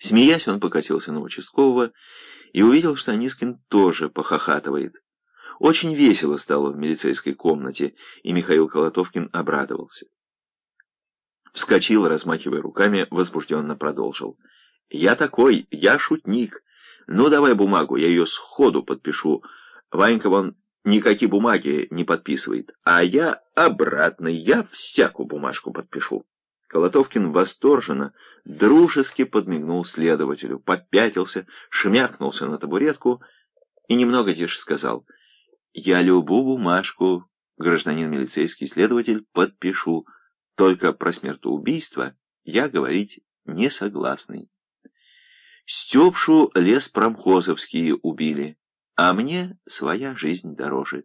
Смеясь, он покатился на участкового и увидел, что Анискин тоже похохатывает. Очень весело стало в милицейской комнате, и Михаил Колотовкин обрадовался. Вскочил, размахивая руками, возбужденно продолжил. «Я такой, я шутник. Ну, давай бумагу, я ее сходу подпишу. Ванька вон никакие бумаги не подписывает, а я обратно, я всякую бумажку подпишу». Колотовкин восторженно, дружески подмигнул следователю, попятился, шмякнулся на табуретку и немного тише сказал «Я любую бумажку, гражданин милицейский следователь, подпишу, только про смертоубийство я говорить не согласный. Степшу лес промхозовские убили, а мне своя жизнь дороже.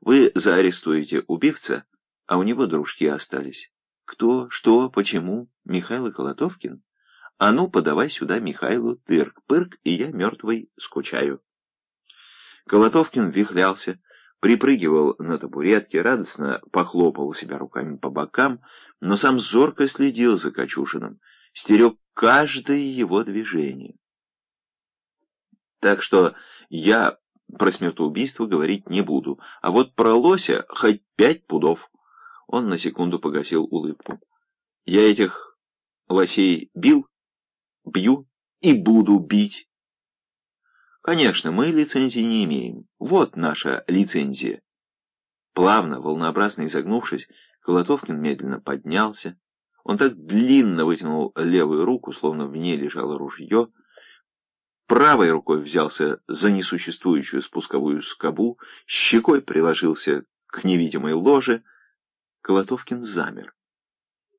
Вы заарестуете убивца, а у него дружки остались». Кто, что, почему? Михаил Колотовкин? А ну, подавай сюда Михайлу тырк-пырк, и я мертвый скучаю. Колотовкин вихлялся, припрыгивал на табуретке, радостно похлопал себя руками по бокам, но сам зорко следил за Качушиным, стерег каждое его движение. Так что я про смертоубийство говорить не буду, а вот про лося хоть пять пудов. Он на секунду погасил улыбку. «Я этих лосей бил, бью и буду бить». «Конечно, мы лицензии не имеем. Вот наша лицензия». Плавно, волнообразно изогнувшись, Колотовкин медленно поднялся. Он так длинно вытянул левую руку, словно в ней лежало ружье, правой рукой взялся за несуществующую спусковую скобу, щекой приложился к невидимой ложе, Колотовкин замер.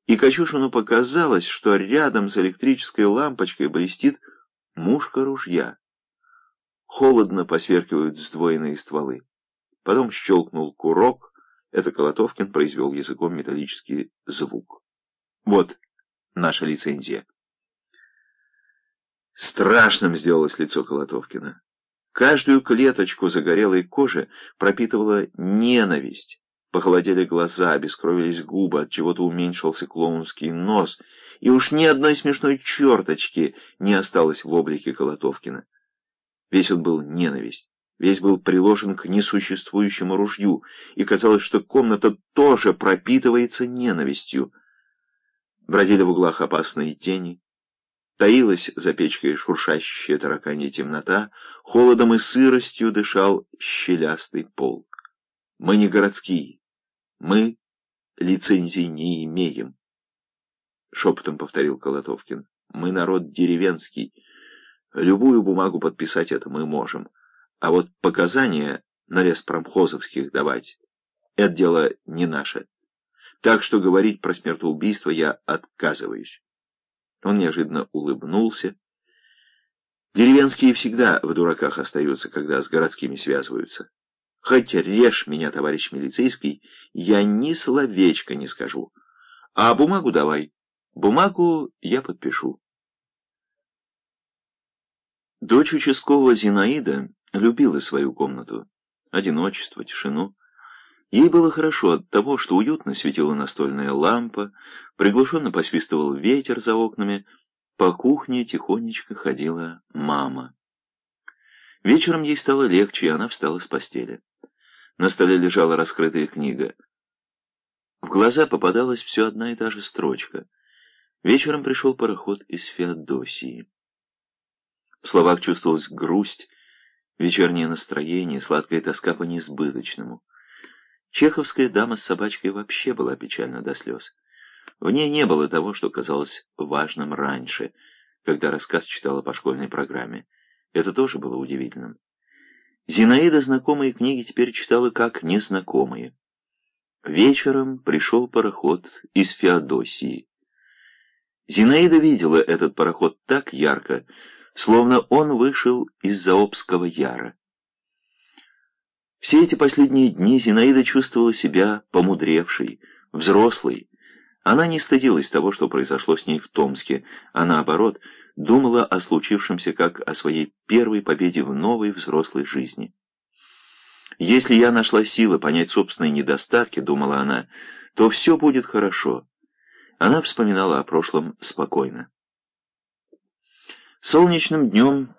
И Качушину показалось, что рядом с электрической лампочкой блестит мушка ружья. Холодно посверкивают сдвоенные стволы. Потом щелкнул курок. Это Колотовкин произвел языком металлический звук. Вот наша лицензия. Страшным сделалось лицо Колотовкина. Каждую клеточку загорелой кожи пропитывала ненависть. Похолодели глаза, обескровились губы, от чего-то уменьшился клоунский нос, и уж ни одной смешной черточки не осталось в облике Колотовкина. Весь он был ненависть, весь был приложен к несуществующему ружью, и казалось, что комната тоже пропитывается ненавистью. Бродили в углах опасные тени, таилась за печкой шуршащая тараканья темнота, холодом и сыростью дышал щелястый пол. Мы не городские. Мы лицензий не имеем. Шепотом повторил Колотовкин. Мы народ деревенский. Любую бумагу подписать это мы можем. А вот показания на леспромхозовских давать — это дело не наше. Так что говорить про смертоубийство я отказываюсь. Он неожиданно улыбнулся. Деревенские всегда в дураках остаются, когда с городскими связываются. Хоть режь меня, товарищ милицейский, я ни словечка не скажу. А бумагу давай. Бумагу я подпишу. Дочь участкового Зинаида любила свою комнату. Одиночество, тишину. Ей было хорошо от того, что уютно светила настольная лампа, приглушенно посвистывал ветер за окнами, по кухне тихонечко ходила мама. Вечером ей стало легче, и она встала с постели. На столе лежала раскрытая книга. В глаза попадалась все одна и та же строчка. Вечером пришел пароход из Феодосии. В словах чувствовалась грусть, вечернее настроение, сладкая тоска по несбыточному. Чеховская дама с собачкой вообще была печальна до слез. В ней не было того, что казалось важным раньше, когда рассказ читала по школьной программе. Это тоже было удивительным. Зинаида знакомые книги теперь читала как незнакомые. Вечером пришел пароход из Феодосии. Зинаида видела этот пароход так ярко, словно он вышел из Заобского яра. Все эти последние дни Зинаида чувствовала себя помудревшей, взрослой. Она не стыдилась того, что произошло с ней в Томске, а наоборот – думала о случившемся как о своей первой победе в новой взрослой жизни. «Если я нашла силы понять собственные недостатки, — думала она, — то все будет хорошо». Она вспоминала о прошлом спокойно. Солнечным днем